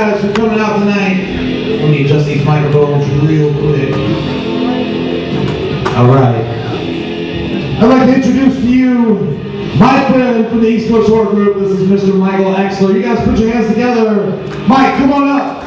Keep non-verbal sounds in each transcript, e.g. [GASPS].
guys for coming out tonight. Let me adjust these microphones real quick. All right. I'd like to introduce to you my friend from the East Coast Horror Group. This is Mr. Michael Exler. You guys put your hands together. Mike, come on up.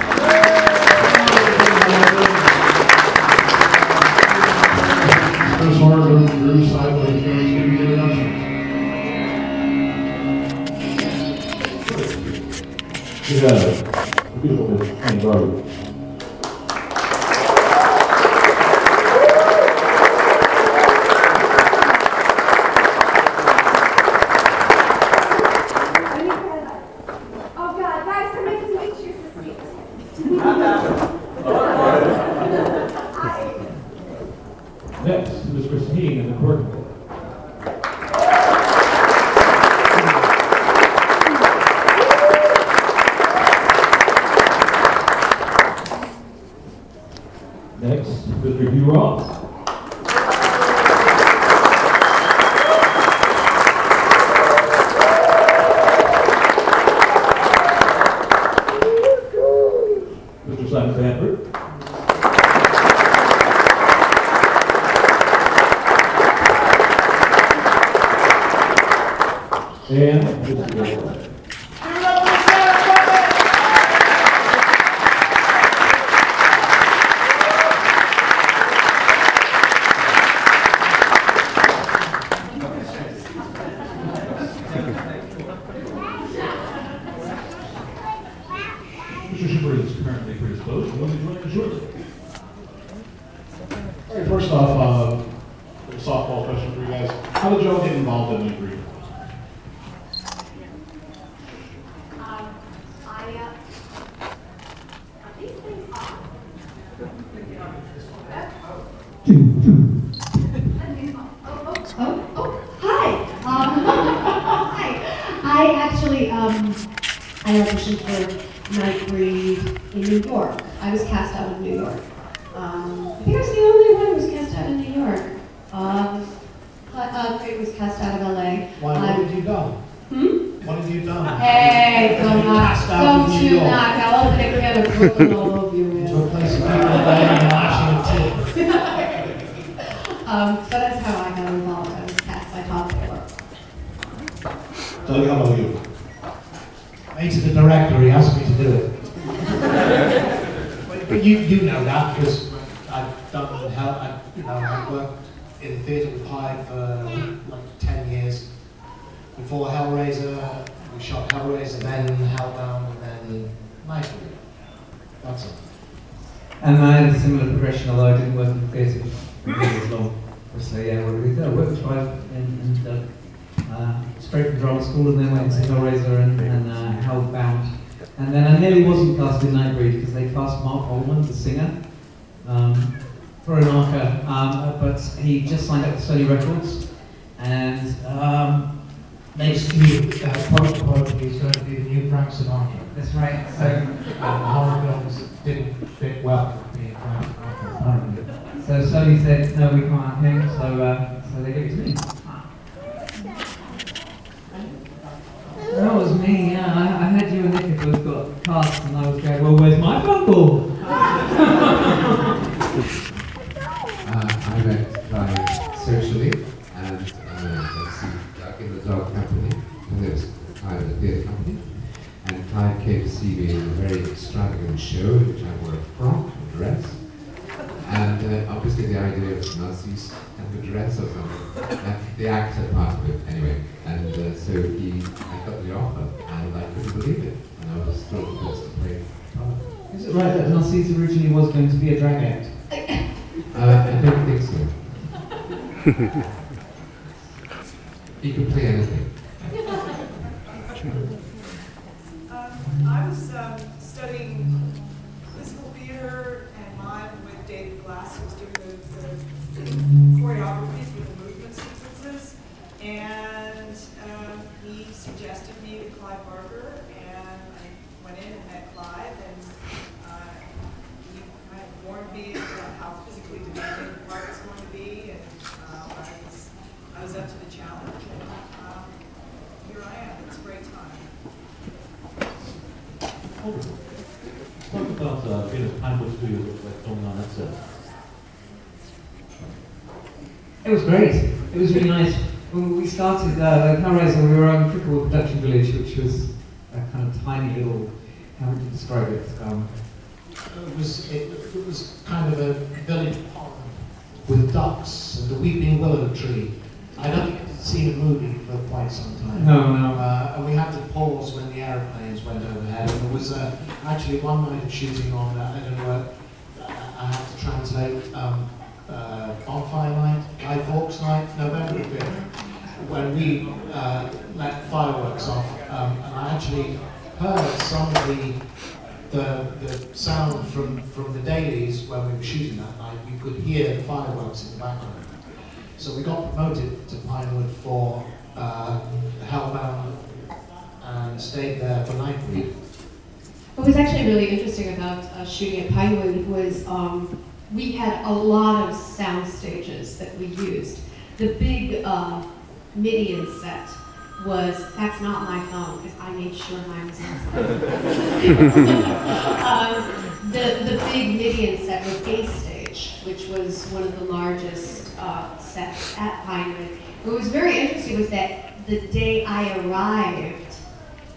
えー Tell how about you? Me to the director, he asked me to do it. But- But you, you know that because I've done hell, I, you know, I've worked in the theatre with Hyde for like ten years. Before Hellraiser, we shot Hellraiser, then Hellbound, and then Nightbreed. That's it. And I had a similar progression, although I didn't work in theatre for as long. So yeah, what did we do? I worked with Clive in, in uh, uh, straight from drama school and then went into Hellraiser and, and uh, Hellbound. And then I nearly wasn't cast in Nightbreed because they cast Marc Almond, the singer, um, for Ohnaka, um, but he just signed up with Sony Records and um, they just knew uh, quote unquote, he's going to be the new Frank Sinatra. That's right. [LAUGHS] So And horror films didn't fit well with being Frank Sinatra. So Sony said, no, we can't have him, so, uh, so they gave it to me. That was me, yeah. I, I had you and Nick both got cast, and I was going, well, where's my phone call? [LAUGHS] Uh, I met Clive socially, and uh, let's see, like in the dog company, and there was Clive at the theatre company, and Clive came to see me in a very extravagant show in which I wore a frock and dress, uh, obviously the idea of Narcisse and the dress or something, uh, the actor part of it anyway, and uh, so he, I got the offer, and I couldn't believe it, and I was thrilled to just play the part. Is it right that Narcisse originally was going to be a drag act? Uh, I don't think so. [LAUGHS] he could play anything. Um, I was um, studying physical theater and mime with David Glass, who was doing the, the choreography for the movement sequences. And um, he suggested me to Clive Barker, and I went in and met Clive, and uh, he kind of warned me about how physically demanding the part was going to be, and uh, I was I was up to the challenge, and um, here I am. It's a great time. about uh, being at Pinewood Studios, like filming on that set? It was great. It was really nice. When we started uh, Hellraiser, we were on Cricklewood Production Village, which was a kind of tiny little, how would you describe it? Um, It was, it, it was kind of a village pond with ducks and a weeping willow tree. I don't get to see the movie for quite some time. no, no. Uh, and we had to pause when the aeroplanes went overhead. And there was uh, actually one night of shooting on, uh, I don't know, I had to translate um, uh, Bonfire Night, Guy Fawkes Night, November the 5th, when we uh, let fireworks off. Um, and I actually heard some of the, the, the sound from, from the dailies when we were shooting that night. We could hear the fireworks in the background. So we got promoted to Pinewood for uh, Hellbound and stayed there for Nightbreed. What was actually really interesting about uh, shooting at Pinewood was um, we had a lot of sound stages that we used. The big uh, Midian set was, that's not my phone, because I made sure mine was on [LAUGHS] um, the, the big Midian set was A Stage, which was one of the largest uh, sets at Pinewood. What was very interesting was that the day I arrived,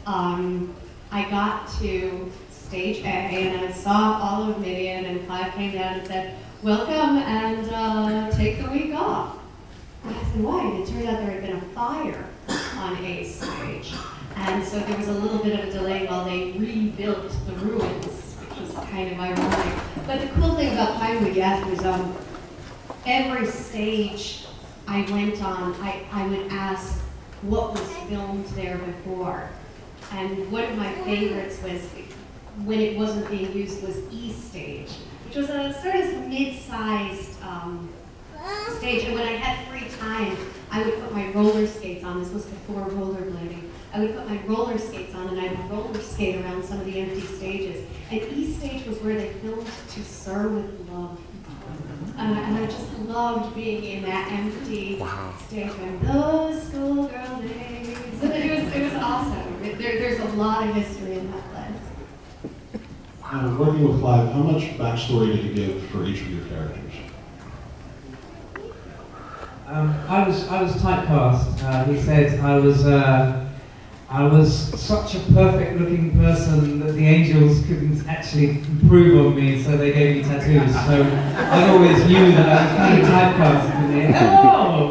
um, I got to stage A and I saw all of Midian and Clive came down and said, welcome and uh, take the week off. I said, why? It turned out there had been a fire on A stage. And so there was a little bit of a delay while they rebuilt the ruins, which was kind of ironic. But the cool thing about Pinewood, yes, was um, every stage I went on, I, I would ask what was filmed there before. And one of my favorites was when it wasn't being used was E Stage, which was a sort of mid-sized um, stage. And when I had free time, I would put my roller skates on. This was before rollerblading. I would put my roller skates on and I would roller skate around some of the empty stages. And E Stage was where they filmed To Sir with Love. Uh, and I just loved being in that empty stage room. Those schoolgirl days. It was, it was awesome. It- There, there's a lot of history in that place. Uh, working with Clive, how much backstory did you give for each of your characters? Um, I was I was typecast. Uh, he said I was uh, I was such a perfect looking person that the angels couldn't actually improve on me, so they gave me tattoos. So I always knew that I was kind of typecast. And they, Hello,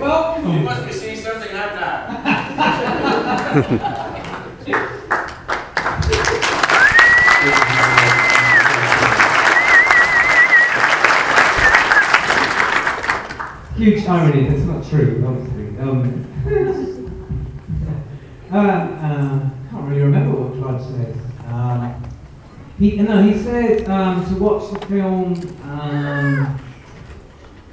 welcome. must be seeing something I'm not. Huge irony. That's not true, obviously. Um, [LAUGHS] uh, uh, can't really remember what Clive said. Um, he, no, he said um, to watch the film um,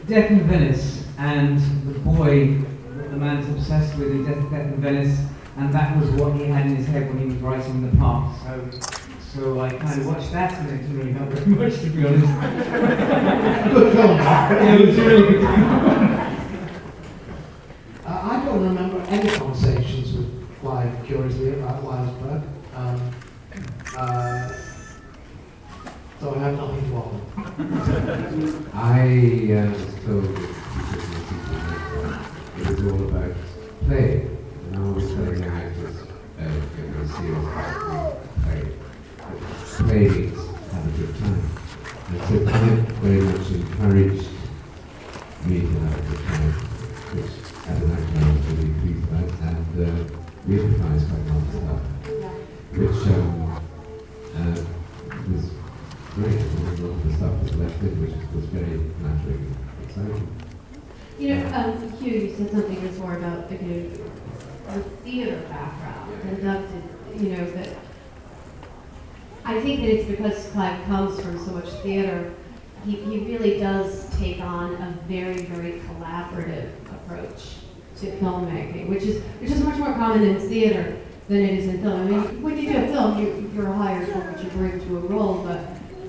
Death in Venice and the boy that the man's obsessed with in Death, Death in Venice, and that was what he had in his head when he was writing the part. So, so I kind of watched that, and it didn't really help very much, to be honest. Good film, [LAUGHS] Yeah, it was really good. Uh, I don't remember any conversations with Clive, curiously, about Lylesburg. Um, uh, so I have nothing to offer. I uh, was told that because of the people that, uh, it was all about play. And I was telling the actors, uh, in the serious part of the play, that have a good time. And so very much encouraged me to have a good which as an I was really pleased about, and uh, we improvised quite of stuff, which was great. A lot of the stuff was left in, which was very and exciting. You know, um, Hugh, you said something before about the, you know, the theater background, did, you know, that I think that it's because Clive comes from so much theater, he, he really does take on a very, very collaborative approach to filmmaking, which is, which is much more common in theater than it is in film. I mean, when you do a film, you, you're hired for what you bring to a role, but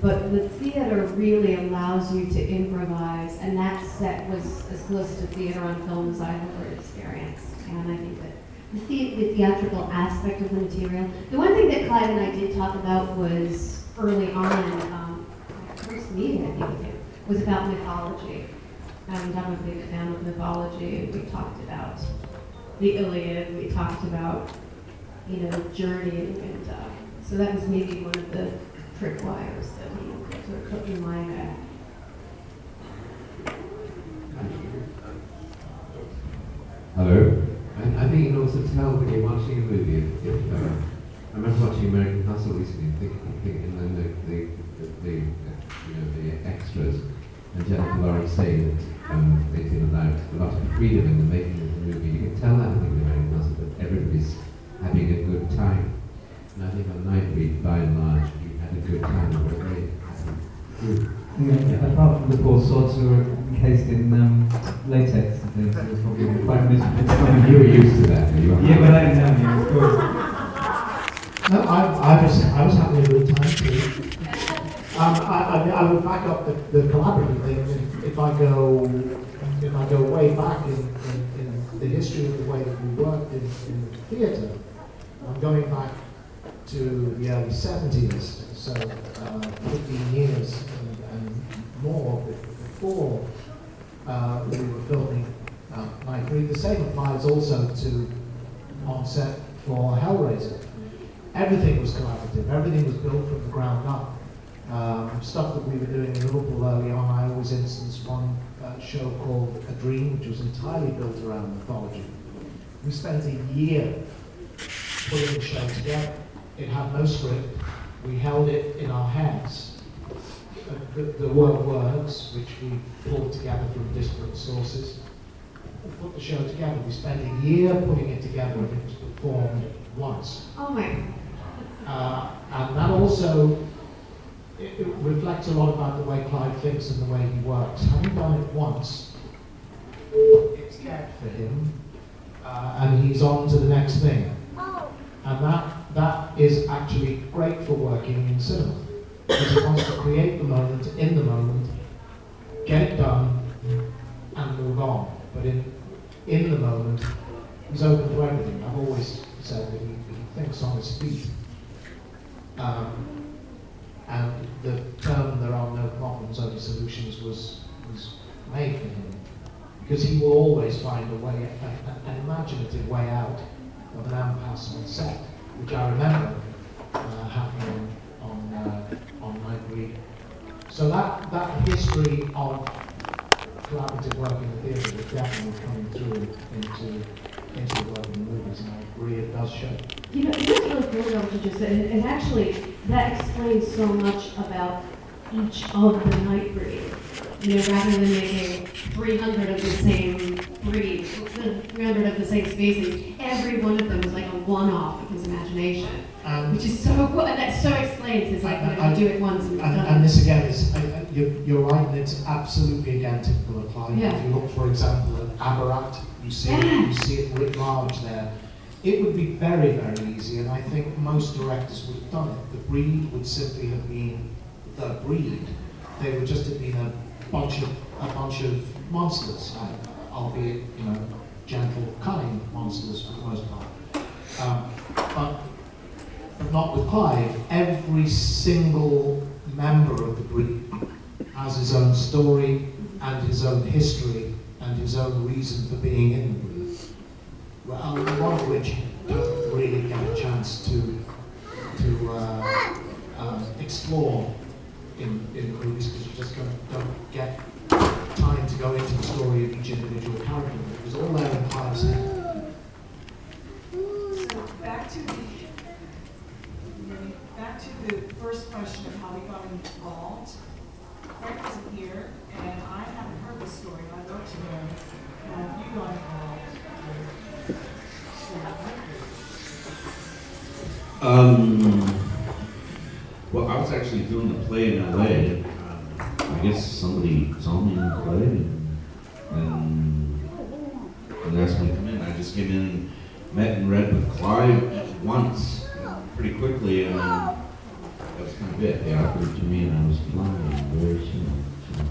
but the theater really allows you to improvise, and that set was as close to theater on film as I've ever experienced. And I think that the, the, the theatrical aspect of the material. The one thing that Clive and I did talk about was early on, um, first meeting, I think, him, was about mythology. And I'm a big fan of mythology. We talked about the Iliad, we talked about, you know, journeying, and uh, so that was maybe one of the tripwires that he sort of put in my head. Hello. And I think you can also tell when you're watching a movie. If, if, uh, I remember watching American Hustle recently, and thinking, thinking and then the, the, the, the, you know, the extras, and Jennifer Lawrence saying that um, they've been allowed a lot of freedom in the making of the movie. You can tell that I think in American Hustle that everybody's having a good time. And I think on Nightbreed, by and large, we had a good time. Happy group. Yeah, apart from the poor swords who were encased in um, latex and things, it was probably quite miserable. You were used to that, you. Yeah, but I didn't know, yeah, of course. No, I, I was, I was having a good time too. Um, I, I, mean, I would back up the, the collaborative thing. If, if I go, if I go way back in, in, in the history of the way that we worked in, in theatre, I'm going back to the early 70s, so uh, 15 years more before uh, we were filming uh, Breed. The same applies also to on set for Hellraiser. Everything was collaborative. Everything was built from the ground up. Um, stuff that we were doing in Liverpool early on, I always instance one uh, show called A Dream, which was entirely built around mythology. We spent a year putting the show together. It had no script. We held it in our heads. The, the word words, which we pulled together from disparate sources. We put the show together. We spent a year putting it together and it was performed once. Oh my, Uh, and that also it, it reflects a lot about the way Clive thinks and the way he works. Having done it once, it's dead for him, uh, and he's on to the next thing. Oh. And that that is actually great for working in cinema he wants to create the moment in the moment, get it done, and move on. But in in the moment, he's open to everything. I've always said that he, he thinks on his feet. Um, and the term "there are no problems, only solutions" was was made for him because he will always find a way, a- a- an imaginative way out of an impasse on set, which I remember uh, happening on uh, on. So that that history of collaborative work in the theatre is definitely coming through into into the work in the movies, and I agree it does show. You know, it was really cool what you just said, and, and actually, that explains so much about each of the night breed. You know, rather than making three hundred of the same breed, three hundred of the same species, every one of them was like a one-off of his imagination, And which is so cool, and that so explains It's like, know, And- do it once and And, and this again is, uh, you're, you're right, and it's absolutely again typical of Clive. Yeah. If you look, for example, at Abarat, you see, Yeah. you see it writ large there. It would be very, very easy, and I think most directors would have done it. The breed would simply have been the breed. They would just have been a bunch of a bunch of monsters, uh, albeit you know gentle, cunning monsters for the most part. Um, but not with Clive. Every single member of the group has his own story and his own history and his own reason for being in the group. Well, uh, one of which don't really get a chance to to uh, um, explore in, in movies because you just don't, don't get time to go into the story of each individual character. It was all there in Clive's head. So back to the, back to the first question of how we got involved. Craig wasn't here, and I haven't heard the story, I'd love to know how you got involved. Um, well, I was actually doing a play in LA. Um, I guess somebody saw me in the play and, and, and asked me to come in. I just came in, met and read with Clive once, pretty quickly, and that of it. They offered it to me, and I was flying very soon. So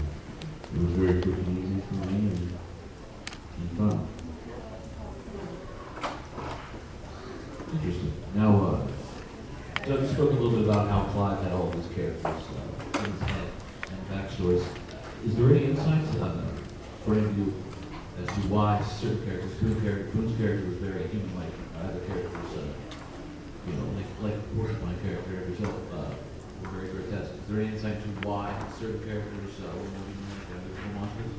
it was very quick and easy for me, and, and fun. Interesting. Now, uh, Doug, spoke a little bit about how Clive had all of his characters uh, in his head and backstories. Is there any insights uh, for any you as to why certain characters, Boone's character, Boone's character was very human-like, other characters, uh, you know, like like the Porcupine character, yourself, uh, were very grotesque. Is there any insight to why certain characters uh, were more human-like than other monsters?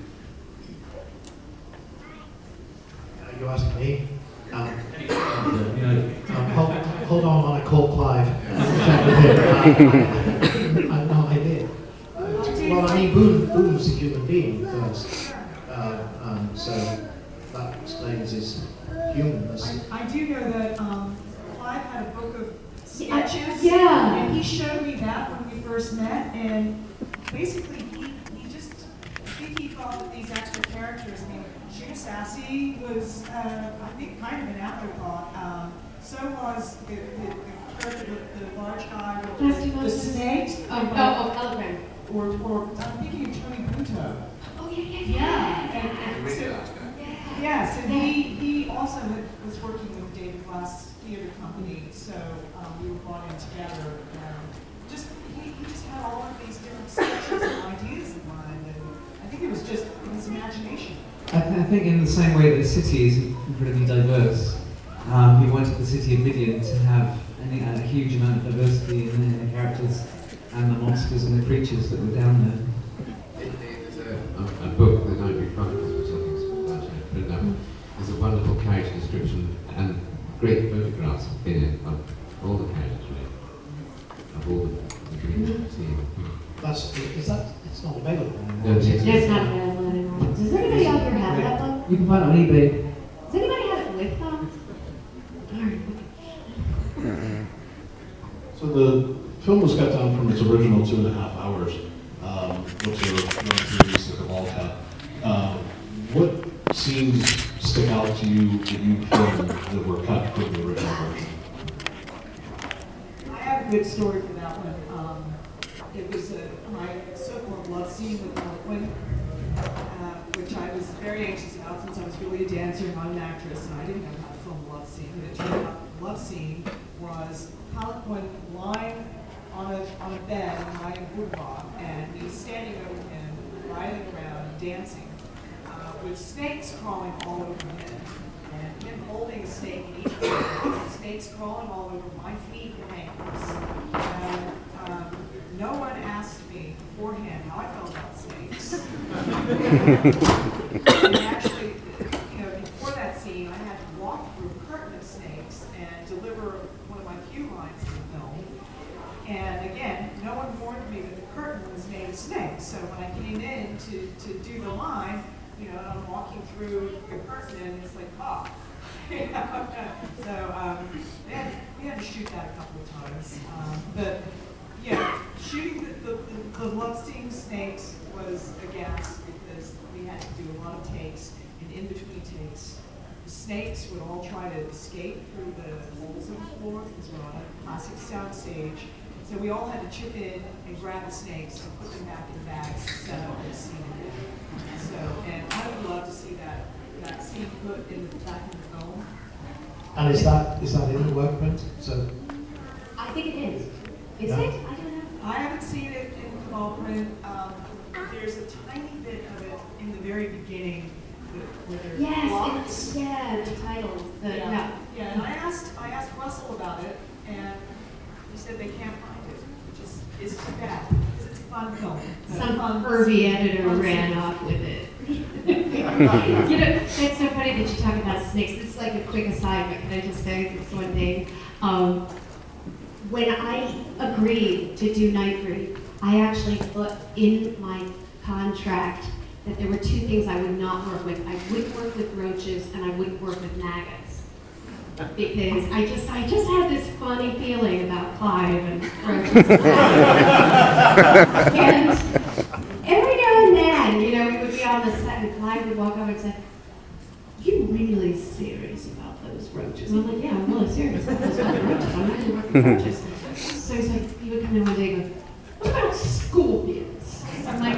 Uh, You asking me? Um, uh, um, hold, hold on, I want to call Clive. Check with him. Uh, I have no idea. Well, I mean, Boone, Boone's a human being first. Uh, um, so that explains his humanness. I, I do know that, um, Clive had a book of sketches. Yeah. And he showed me that when we first met, and basically, he, he just, I think he thought that these extra characters, I mean, Shuna Sassi was, uh, I think, kind of an afterthought. Um, so was the, the, the character, the, the large guy with Nasty the, the Monsters. snake. Oh, oh, oh, Telegram. Or, or, I'm thinking of Tony Punto. Oh, yeah, yeah, Yeah, and, and so, Yeah. Yes, and he, he also had- was working with David Glass Theater Company, so um, we were brought in together. And just, he, he just had all of these different sketches and ideas in mind, and I think it was just in his imagination. I, th- I think in the same way that the city is incredibly diverse, um, he wanted the city of Midian to have any, a huge amount of diversity in the, in the characters and the monsters and the creatures that were down there. There's a, a, a book, The Nightbreed Chronicles, which I think is largely written up. There's a wonderful character description and great photographs in it of all the characters, really. Of all the, the creatures. That's, is that, it's not available No, anymore. it's- It's not available anymore. Does anybody out here have that book? You can find it on eBay. Does anybody have it with them? Darn. So the film was cut down from its original two and a half hours, um, which are run through the Cabal Cut. Um, what scenes stick out to you that you filmed that were cut from the original version? I have a good story for that one. Um, it was a, my so-called love scene with Harlequin, uh, which I was very anxious about since I was really a dancer and not an actress, and I didn't know how to film a love scene. But it turned out the love scene was Harlequin lying on a, on a bed in my boudoir, and me standing over him, writhing around, dancing, uh, with snakes crawling all over him, and him holding a snake in each hand, snakes crawling all over my feet and ankles. And um, no one asked me beforehand how I felt about snakes. and actually, you know, before that scene, I had to walk through a snakes and deliver one of my few lines in the film. And again, no one warned me that the curtain was made of snakes. So when I came in to, to do the line, you know, I'm walking through the curtain and it's like, oh. [LAUGHS] So um, we, had, we had to shoot that a couple of times. Um, but yeah, shooting the, the, the, the love scene snakes was a gas because we had to do a lot of takes and in between takes. The snakes would all try to escape through the holes in the floor because we're on a classic sound stage. So we all had to chip in and grab the snakes and put them back in the bags and set up the scene again. So, and I would love to see that, that scene put in the back of the film. And is that, is that in the work print? So, I think it is. Is Yeah. it? I don't know. I haven't seen it in the ball print. Um, there's a tiny bit of it in the very beginning with- where there's Yes, blocks. it's, yeah, the titles, the, yeah. Yeah, and I asked, I asked Russell about it, and he said they can't find it, which is, is too bad, because it's a fun film. Some Fun- pervy editor fun ran off with it. [LAUGHS] [LAUGHS] You know, it's so funny that you talk about snakes. This is like a quick aside, but can I just say this one thing? Um, when I agreed to do Night Breed, I actually put in my contract that there were two things I would not work with. I wouldn't work with roaches and I wouldn't work with maggots. Because I just, I just had this funny feeling about Clive and roaches. [LAUGHS] and every now and then, you know, we would be on the set and Clive would walk over and say, you really serious about those roaches? And I'm like, yeah, I'm really serious about those roaches. I'm not gonna work with roaches. So he's like, he would come in one day and go, what about scorpions? I'm like,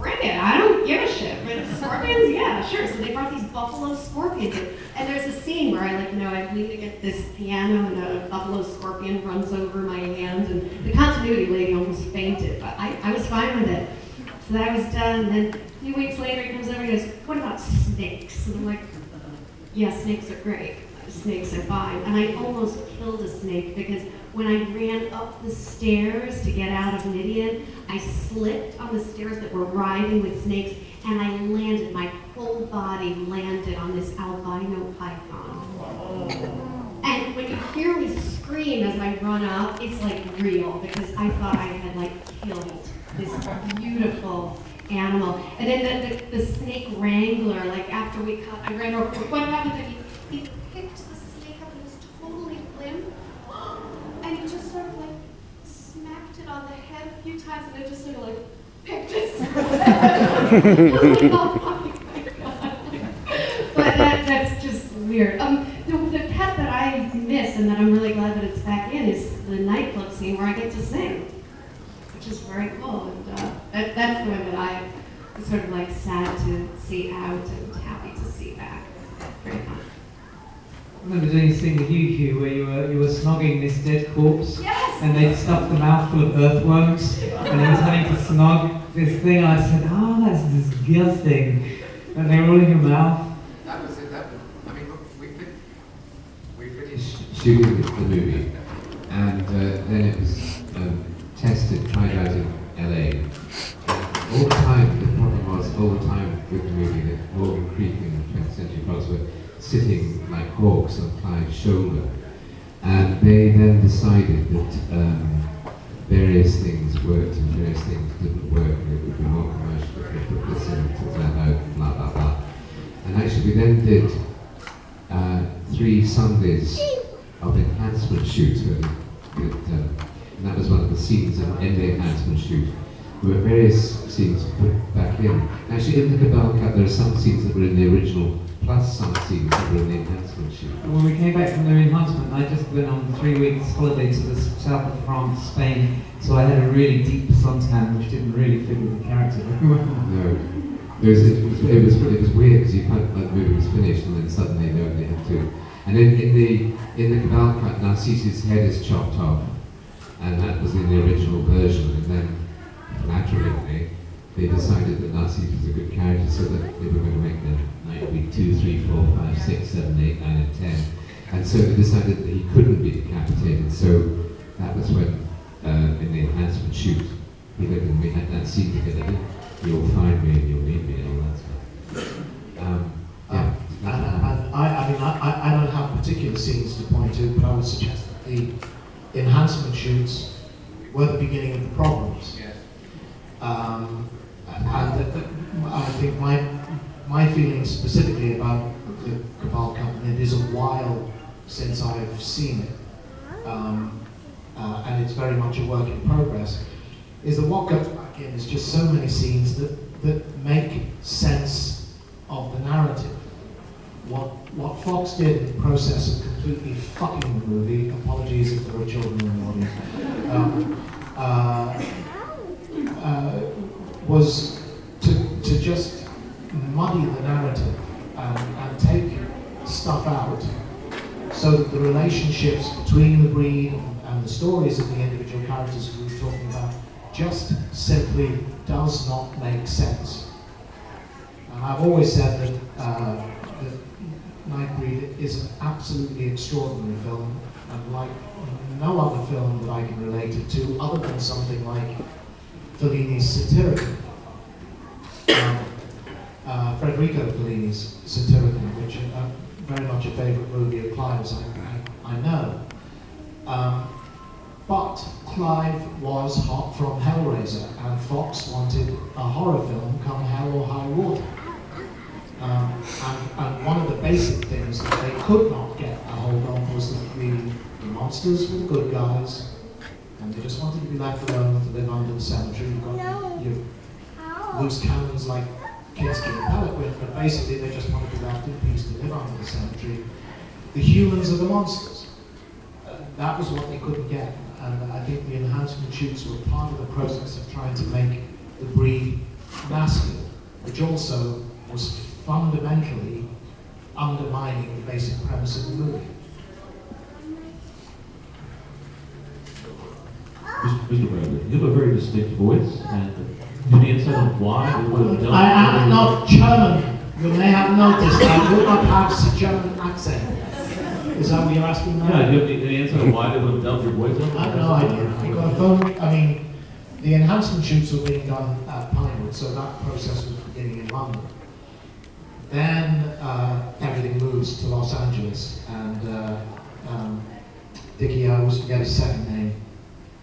bring it, I don't give a shit. But scorpions, yeah, sure. So they brought these buffalo scorpions. And And there's a scene where I like, you know, I lean against this piano and a buffalo scorpion runs over my hand and the continuity lady almost fainted, but I, I was fine with it. So that was done, and then a few weeks later he comes over and goes, what about snakes? And I'm like, yeah, snakes are great. Snakes are fine. And I almost killed a snake because when I ran up the stairs to get out of Midian, I slipped on the stairs that were writhing with snakes and I landed, my whole body landed on this albino python. And when you hear me scream as I run up, it's like real because I thought I had like killed this beautiful animal. And then the, the, the snake wrangler, like after we cut, I ran over, what happened? He, he picked the snake up and it was totally limp. [GASPS] And he just sort of like smacked it on the head a few times and it just sort of like picked its [LAUGHS] But that, that's just weird. Um, the, the pet that I miss and that I'm really glad that it's back in is the nightclub scene where I get to sing, which is very cool. And uh, that, that's the one that I was sort of like sad to see out and happy to see back. Very fun. I remember doing a scene with you, Hugh, where you were you were snogging this dead corpse, Yes! and they'd stuffed the mouth full of earthworms, and he was having to snog this thing. And I said, "Oh, that's disgusting," and they were all in your mouth. That was it. That was, I mean, look, we, fin- we finished shooting the movie, and uh, then it was um, tested, tried out in LA. All the time, the problem was, all the time with the movie, that Morgan Creek and 20th Century Fox were sitting like hawks on Clive's shoulder. And they then decided that um, various things worked and various things didn't work, and it would be more commercial if they put this in, took that out, blah, blah, blah. And actually, we then did uh, three Sundays of enhancement shoots. Where we uh, and that was one of the scenes in, in the enhancement shoot. There were various scenes put back in. Actually, in the Cabal Cut, there are some scenes that were in the original, plus some scenes that the enhancement shoot. When we came back from the enhancement, I just went on three weeks holiday to the south of France, Spain. So I had a really deep suntan, which didn't really fit with the character very well. No. It was, it was, it was, it was weird because you thought like, the movie was finished and then suddenly no, they had to. And in, in the in the Cabal cut, Narcissus' head is chopped off, and that was in the original version. And then, naturally, they decided that Narcissus was a good character, so that they were going to make the Nightwing two, three, four, five, six, seven, eight, nine, and ten. And so they decided that he couldn't be decapitated. So that was when, uh, in the enhancement shoot, he went and we had that scene together. You'll find me and you'll need me and all that stuff. Um, yeah. And, and I, I mean, I, I- I don't have particular scenes to point to, but I would suggest that the enhancement shoots were the beginning of the problems. Um, and that, that, I think my, my feelings specifically about the Cabal Company, it is a while since I've seen it, um, uh, and it's very much a work in progress, is that what goes back in is just so many scenes that, that make sense of the narrative. What, what Fox did in the process of completely fucking the movie, apologies if there are children relationships between the breed and the stories of the individual characters we were talking about just simply does not make sense. And I've always said that, uh, that Nightbreed is an absolutely extraordinary film, and like no other film that I can relate it to, other than something like Fellini's Satyricon. Um, uh, Federico Fellini's Satyricon, which is uh, very much a favourite movie of Clive's, I, I, know. Um, but Clive was hot from Hellraiser, and Fox wanted a horror film come hell or high water. Um, and, and one of the basic things that they could not get a hold on was that the, the monsters were the good guys, and they just wanted to be left alone to live under the cemetery. You've got your loose cannons like Kinski and Peloquin, but basically they just wanted to be left in peace to live under the cemetery. The humans are the monsters. Uh, that was what they couldn't get, and I think the enhancement shoots were part of the process of trying to make the breed masculine, which also was fundamentally undermining the basic premise of the movie. Mr. Bradley, you have a very distinct voice, and do you need some why would have done? I am not German. You may have noticed I do not have a German accent. Is that what you're asking now? Yeah, do you have any any insight on why they would have dubbed your voice up? I have no idea. I got a phone, I mean, the enhancement shoots were being done at Pinewood, so that process was beginning in London. Then uh, everything moves to Los Angeles, and uh, um, Dickie, I always forget his second name,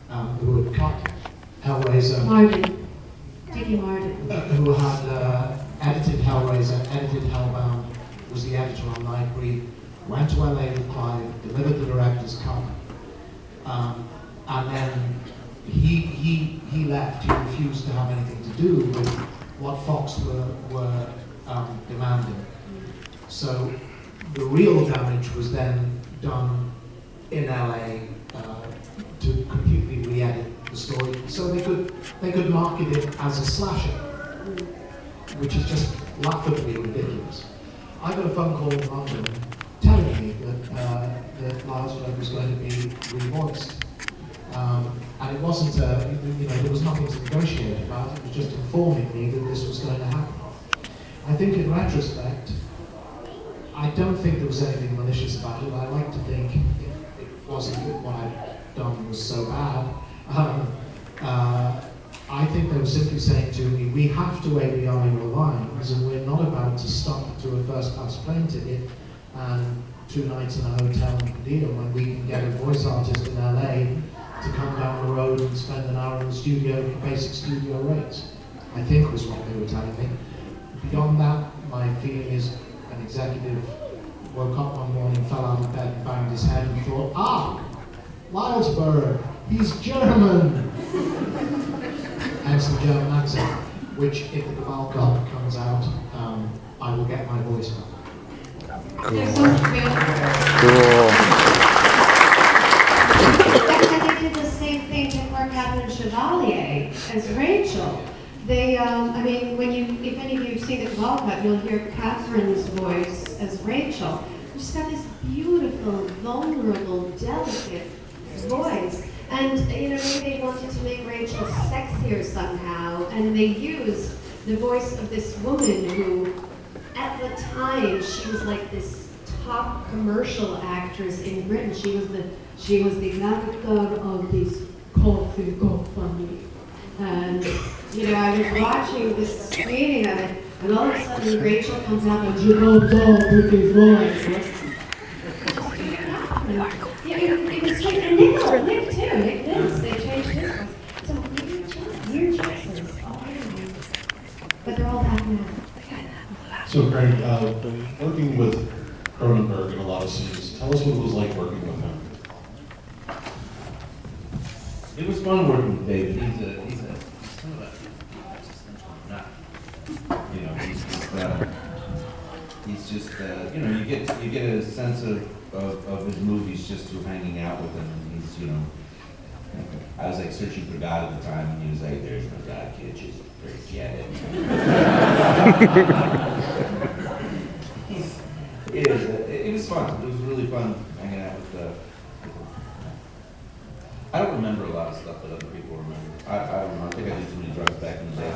um, who had cut Hellraiser, Martin. Dickie Martin. uh, who had uh, edited Hellraiser, edited Hellbound, was the editor on Nightbreed, went to LA with Clive, delivered the director's cut, um, and then he, he, he left, he refused to have anything to do with what Fox were, were um, demanding. So the real damage was then done in LA uh, to completely re-edit the story, so they could, they could market it as a slasher which is just laughably ridiculous. I got a phone call from London telling me that, uh, that Lars Red was going to be revoiced. Um, and it wasn't, uh, you know, there was nothing to negotiate about, it was just informing me that this was going to happen. I think in retrospect, I don't think there was anything malicious about it. I like to think it, it wasn't what I'd done was so bad. Um, uh, I think they were simply saying to me, we have to ADR your lines and we're not about to stop to a first class plane ticket and two nights in a hotel in Padilla when we can get a voice artist in LA to come down the road and spend an hour in the studio at basic studio rates. I think was what they were telling me. Beyond that, my feeling is an executive woke up one morning, fell out of bed banged his head and thought, ah, Lylesburg, he's German [LAUGHS] and some German accent, which if the Cabal comes out, um, I will get my voice back. I think did the same thing to Mark Catherine Chevalier as Rachel. They, um, I mean, when you, if any of you see the Cabal Cut, you'll hear Catherine's voice as Rachel. She's got this beautiful, vulnerable, delicate voice. And, you know, maybe they wanted to make Rachel sexier somehow, and they used the voice of this woman who, at the time, she was like this top commercial actress in Britain. She was the, she was the actor of this coffee company. And, you know, I was watching this screening of it, and all of a sudden Rachel comes out and she goes off with his voice. Movies just through hanging out with him. And he's, you know, I was like searching for God at the time, and he was like, "There's no God, kid. Just forget it." [LAUGHS] he's, it is. It, it was fun. It was really fun hanging out with uh, people. I don't remember a lot of stuff that other people remember. I, I don't know. I think I did too many drugs back in the day.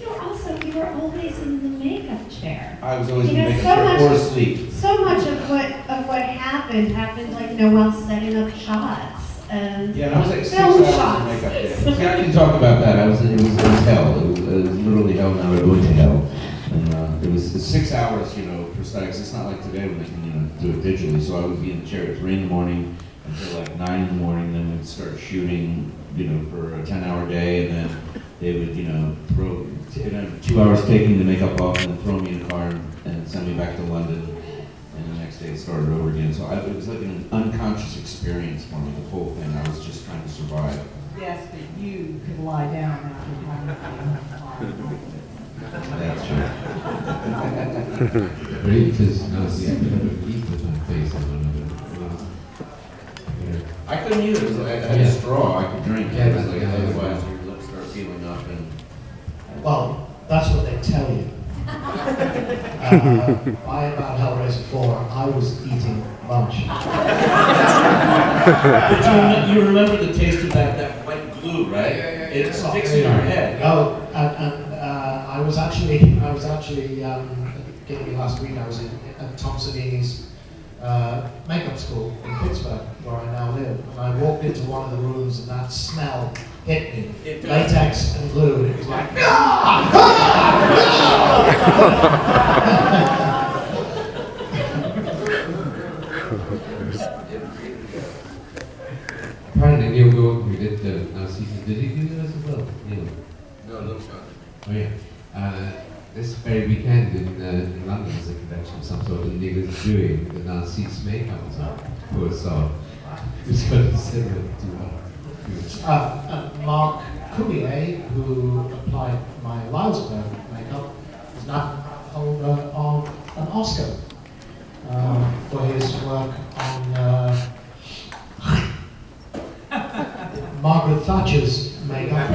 You know, also, you were always in the makeup chair. I was always You in know, making so sure much- or asleep. So much of what of what happened happened like you know while setting up shots and Yeah, and I was like six film hours shots. in makeup. See, I can talk about that. I was, it was, it was hell. It was, it was literally hell. Now we're going to hell. And uh, it was it's six hours, you know. 'cause It's not like today when they can, you know, do it digitally. So I would be in the chair at three in the morning until like nine in the morning. Then we'd start shooting, you know, for a ten-hour day, and then they would, you know, throw t- you know, two hours taking the makeup off, and then throw me in a car and, and send me back to London. And the next day it started over again. So I, it was like an unconscious experience for me. The whole thing. I was just trying to survive. Yes, but you could lie down after having That's true. [LAUGHS] Great to now see a bit of heat on the face of another. I couldn't either. It was like I had Yeah. a straw I could drink. Yeah, It was like otherwise your lips start feeling up and. Well, that's Uh, by about Hellraiser 4, I was eating lunch. But you, you remember the taste of that, that white glue, right? It sticks in your head. Oh, and, and uh, I was actually, I was actually, um, at the last week, I was in, at Tom Savini's uh, makeup school in Pittsburgh, where I now live. And I walked into one of the rooms and that smell hit me. It Latex and glue, and it was like, [LAUGHS] Apparently Neill Gorton, who did the season, did he do those as well? Neil? No, no shot. Oh yeah. Uh, this very weekend in, uh, in London is a convention of some sort, and Neil is doing the Narcisse makeup as well. Poor soul. It's going to sit with Mark Coulier, who applied my makeup, is now uh, on an Oscar uh, for his work on uh, [LAUGHS] Margaret Thatcher's makeup.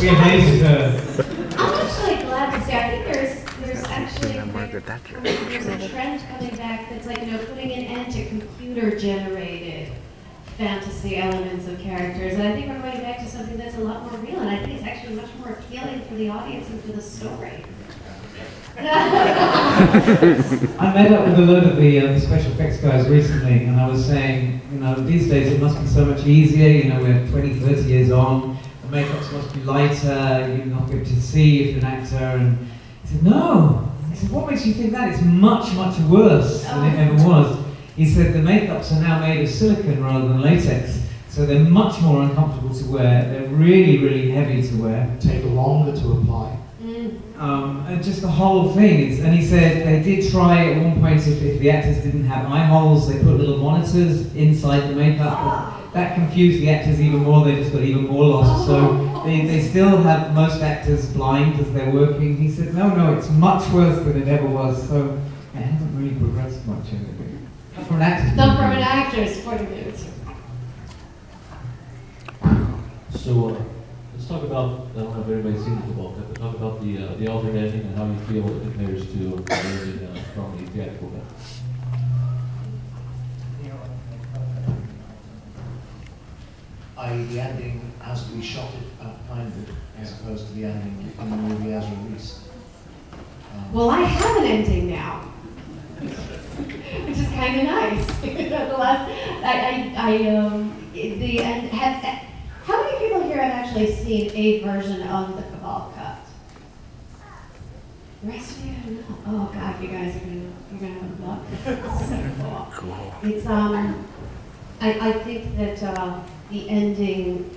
We amazed her. I'm actually glad to say, I think there's, there's actually, there's a trend coming back that's like, you know, putting an end to computer-generated fantasy elements of characters. And I think we're going back to something that's a lot more real, and I think it's actually much more appealing for the audience and for the story. [LAUGHS] I met up with a lot of the, uh, the special effects guys recently, and I was saying, you know, these days it must be so much easier. You know, we're 20, 30 years on. The makeups must be lighter. You're not going to see if you're an actor. And he said, no. I said, what makes you think that? It's much, much worse than it ever oh. was. He said the makeups are now made of silicone rather than latex, so they're much more uncomfortable to wear. They're really, really heavy to wear. Take longer to apply. Mm. Um, and just the whole thing is, and he said they did try at one point if, if the actors didn't have eye holes, they put little monitors inside the makeup. But [GASPS] that confused the actors even more. They just got even more lost. So they, they still have most actors blind as they're working. He said, no, no, it's much worse than it ever was. So it hasn't really progressed much. I think. From an actor's point Not of from view. an actor's point of view. So, uh, let's talk about, I don't know if everybody's seen the book, but talk about the, uh, the alternate ending and how you feel it compares to the ending uh, from the theatrical cut. i.e. the ending as we shot it at Pinewood, as opposed to the ending in the movie as released. Um, Well, I have an ending now, [LAUGHS] which is kind of nice. [LAUGHS] the last, I, I, I um, the end. Have, how many people here have actually seen a version of the Cabal cut? The rest of you, no. Oh God, you guys are gonna, you're gonna have luck. It's so cool. It's um, I, I think that uh, the ending.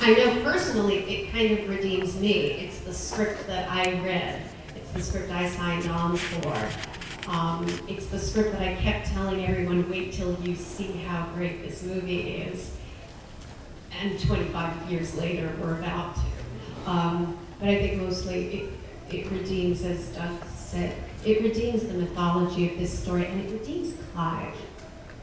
I know personally it kind of redeems me. It's the script that I read. The script I signed on for. Um, it's the script that I kept telling everyone, wait till you see how great this movie is. And 25 years later, we're about to. Um, but I think mostly it, it redeems, as Doug said, it redeems the mythology of this story, and it redeems Clive.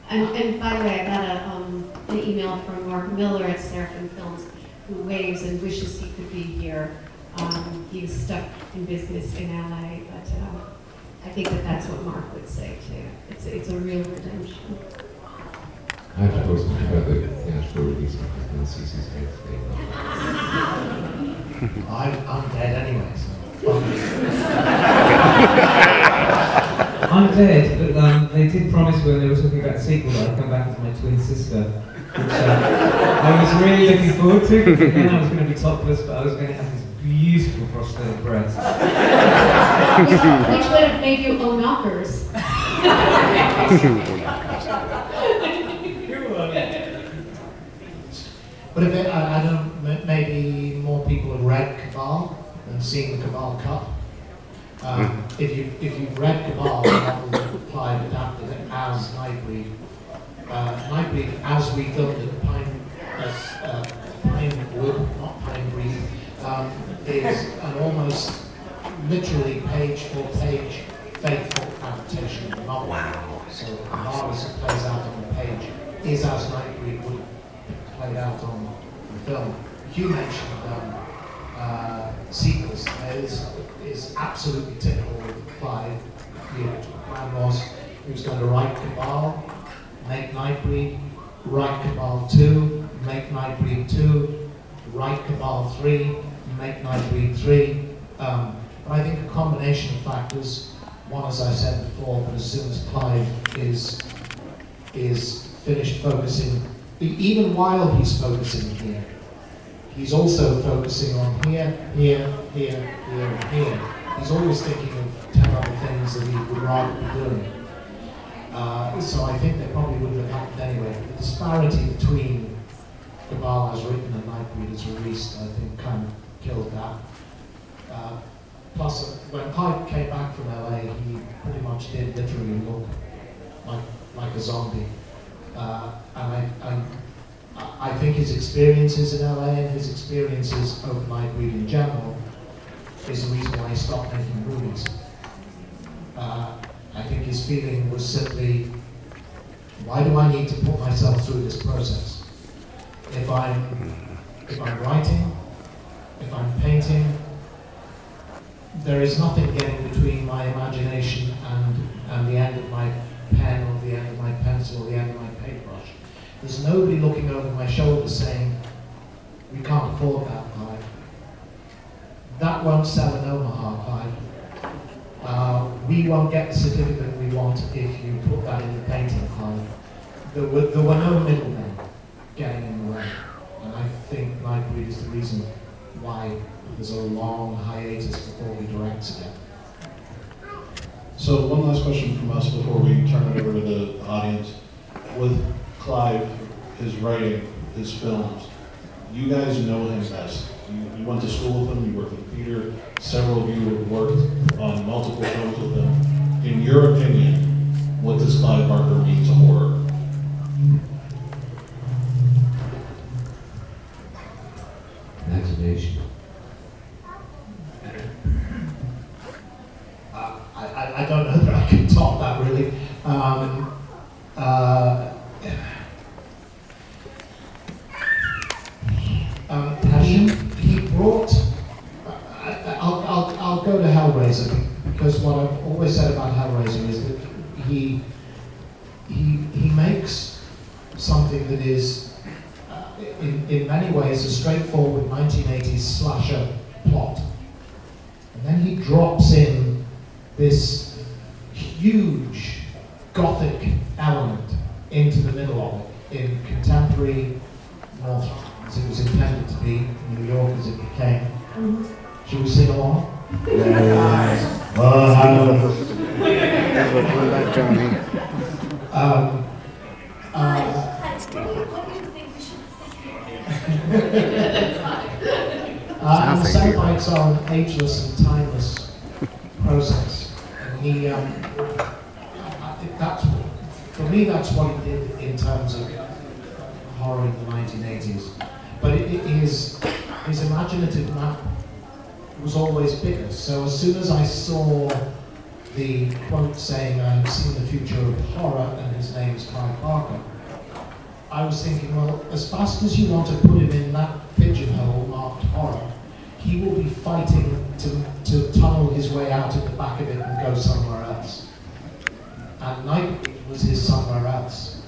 And, and by the way, I got a, um, an email from Mark Miller at Seraphim Films, who waves and wishes he could be here. Um, he was stuck in business in LA, but uh, I think that that's what Mark would say too. It's, it's a real redemption. I have to post about the theatrical release because Narcissus hates me. I'm, I'm dead anyway, so. [LAUGHS] I'm dead, but um, they did promise when they were talking about the sequel that I'd come back as my twin sister, which uh, I was really looking forward to. Because then I was going to be topless, but I was going to have this beautiful prosthetic breast. [LAUGHS] which, which would have made you own knockers. But if it, I, I don't, maybe more people have read Cabal and seen the Cabal Cut. Um, if you if you've read Cabal, the novel that Clive adapted it as Nightbreed, uh, Nightbreed as we filmed it, Pine, uh, uh, Pinewood, not Pinebreed, um, is an almost literally page for page faithful adaptation of the novel. Wow. So the novel it plays out on the page is as Nightbreed would have played out on the film. You mentioned um, uh, sequels is, is absolutely typical of Clive. The plan was he was going to write Cabal, make Nightbreed, write Cabal 2, make Nightbreed 2, write Cabal 3, make Nightbreed 3. Um, but I think a combination of factors, one as I said before, but as soon as Clive is, is finished focusing, even while he's focusing here, he's also focusing on here, here, here, here, and here. He's always thinking of 10 other things that he would rather be doing. Uh, so I think they probably wouldn't have happened anyway. The disparity between Cabal as written and Nightbreed as released, I think, kind of killed that. Uh, plus, when Pike came back from LA, he pretty much did literally look like, like a zombie. Uh, and I, I, I think his experiences in LA and his experiences of over Nightbreed in general is the reason why he stopped making movies. Uh, I think his feeling was simply, why do I need to put myself through this process? If I'm, if I'm writing, if I'm painting, there is nothing getting between my imagination and, and the end of my pen or the end of my pencil or the end of my paintbrush. There's nobody looking over my shoulder saying, we can't afford that, Clive. That won't sell in Omaha, Clive. Uh, we won't get the certificate we want if you put that in the painting, Clive. There were, there were no middlemen getting in the way. And I think my Nightbreed is the reason why there's a long hiatus before we direct again. So one last question from us before we turn it over to the audience. With Clive, his writing, his films, you guys know him best. You, you went to school with him, you worked with Peter, several of you have worked on multiple films with him. In your opinion, what does Clive Barker mean to horror? I, I, I don't know that I can top that really. Um, uh, go somewhere else. And Nightbreed was his somewhere else.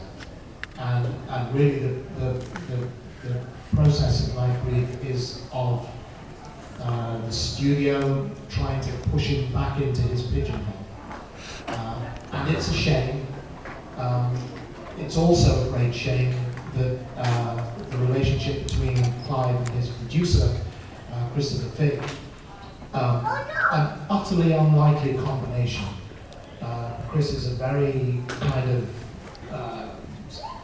And, and really the, the, the, the process of Nightbreed is of uh, the studio trying to push him back into his pigeonhole. Uh, and it's a shame. Um, it's also a great shame that uh, the relationship between Clive and his producer, uh, Christopher Figg, um, an utterly unlikely combination. Uh, Chris is a very kind of uh,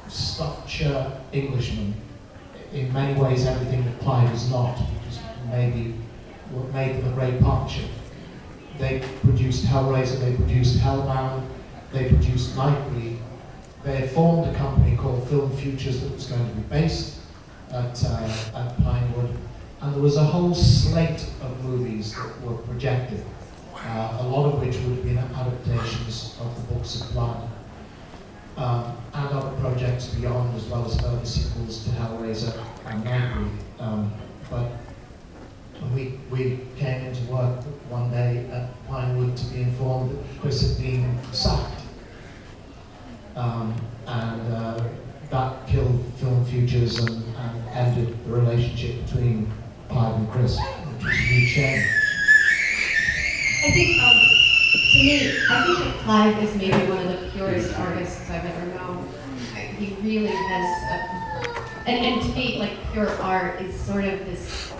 stuffed shirt Englishman. In many ways, everything that Clive is not, which is maybe what made them a great partnership. They produced Hellraiser, they produced Hellbound, they produced Nightbreed. They had formed a company called Film Futures that was going to be based at, uh, at Pinewood, and there was a whole slate of movies that were projected, uh, a lot of which would have been adaptations of the books of blood, um, and other projects beyond, as well as further sequels to Hellraiser and Nightbreed. Um, but we we came into work one day at Pinewood to be informed that Chris had been sacked. Um, and uh, that killed Film Futures and, and ended the relationship between And Chris. I think, um, to me, I think that Clive is maybe one of the purest artists I've ever known. He really has, a, and, and to me, like pure art is sort of this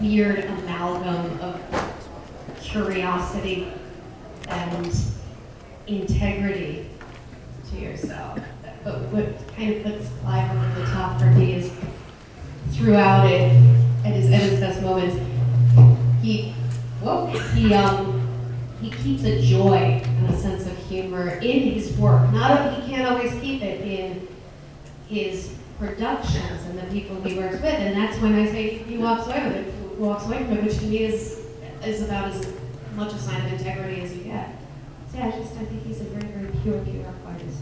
weird amalgam of curiosity and integrity to yourself. But what kind of puts Clive over the top for me is throughout it, at his, best moments, he, whoa, he, um, he keeps a joy and a sense of humor in his work. Not, he can't always keep it in his productions and the people he works with, and that's when I say he walks away with it, walks away from it, which to me is, is about as much a sign of integrity as you get. So yeah, I just, I think he's a very, very pure, pure artist.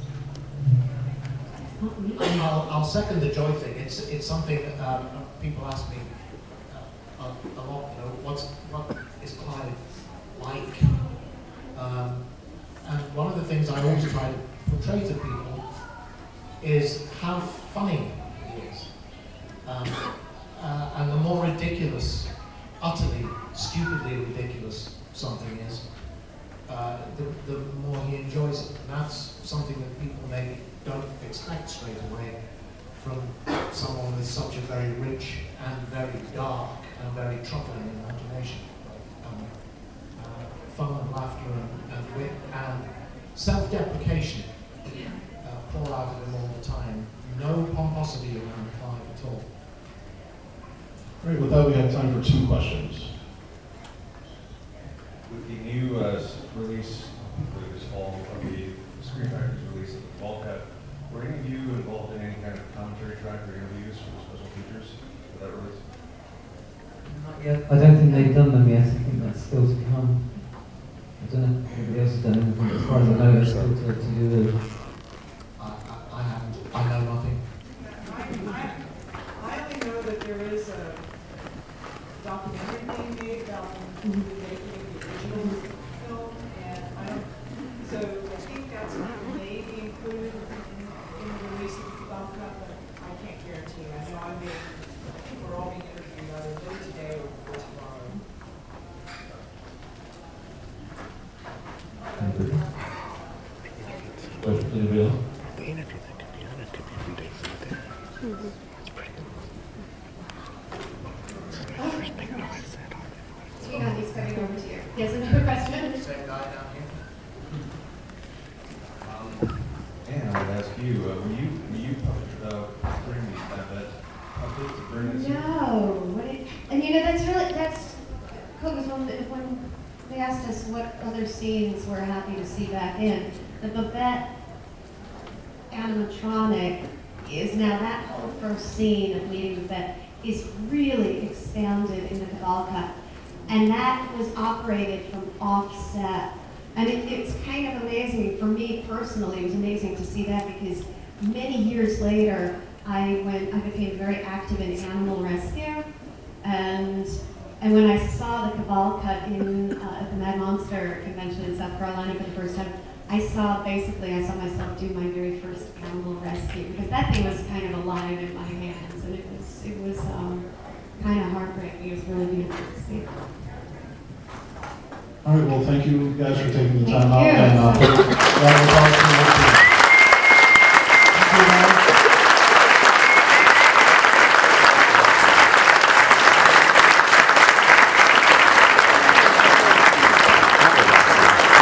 I'll, I'll second the joy thing. It's, it's something um, people ask me a, a lot. You know, what's what is Clive like? Um, and one of the things I always try to portray to people is how funny he is. Um, uh, and the more ridiculous, utterly, stupidly ridiculous something is, uh, the, the more he enjoys it. And that's something that people maybe don't expect straight away from someone with such a very rich and very dark and very troubling imagination. Um, uh, fun and laughter and, and wit and self-deprecation uh, pour out of him all the time. No pomposity around Clive at all. Great, with that, we have time for two questions. With the new uh, release for this fall of the screenwriters release of the ball cut, were any of you involved in any kind of commentary track or interviews for the special features for that release? I don't think they've done them yet. I think that's still to come. I don't know if anybody else has done anything. As far as I know, it's still to, to do. I, I, I I know nothing. I, I, I only know that there is a documentary being made about the making of the original film, and I don't, so I think that's maybe included in, in the release of the film cut, but I can't guarantee. I know I'm being, we're all being interviewed either later today or tomorrow. Question, anybody else? So you got these coming over to you. Yes, another question? Same guy down here? Um, And I would ask you, uh, were you, were you uh, during the event updates during this? year? No, what it, and you know, that's really, that's, cool, because when, when they asked us what other scenes we're happy to see back in, the Babette animatronic is now that whole first scene of meeting Babette is really expounded in the Cabal Cut. And that was operated from offset. And it, it's kind of amazing, for me personally, it was amazing to see that because many years later, I went, I became very active in animal rescue. And, and when I saw the Cabal cut in, uh, at the Mad Monster Convention in South Carolina for the first time, I saw, basically, I saw myself do my very first animal rescue because that thing was kind of alive in my hands and it was, it was, um, kind of heartbreaking. It was really beautiful to see. All right, well, thank you guys for taking the Thank time out. you. and, uh, [LAUGHS]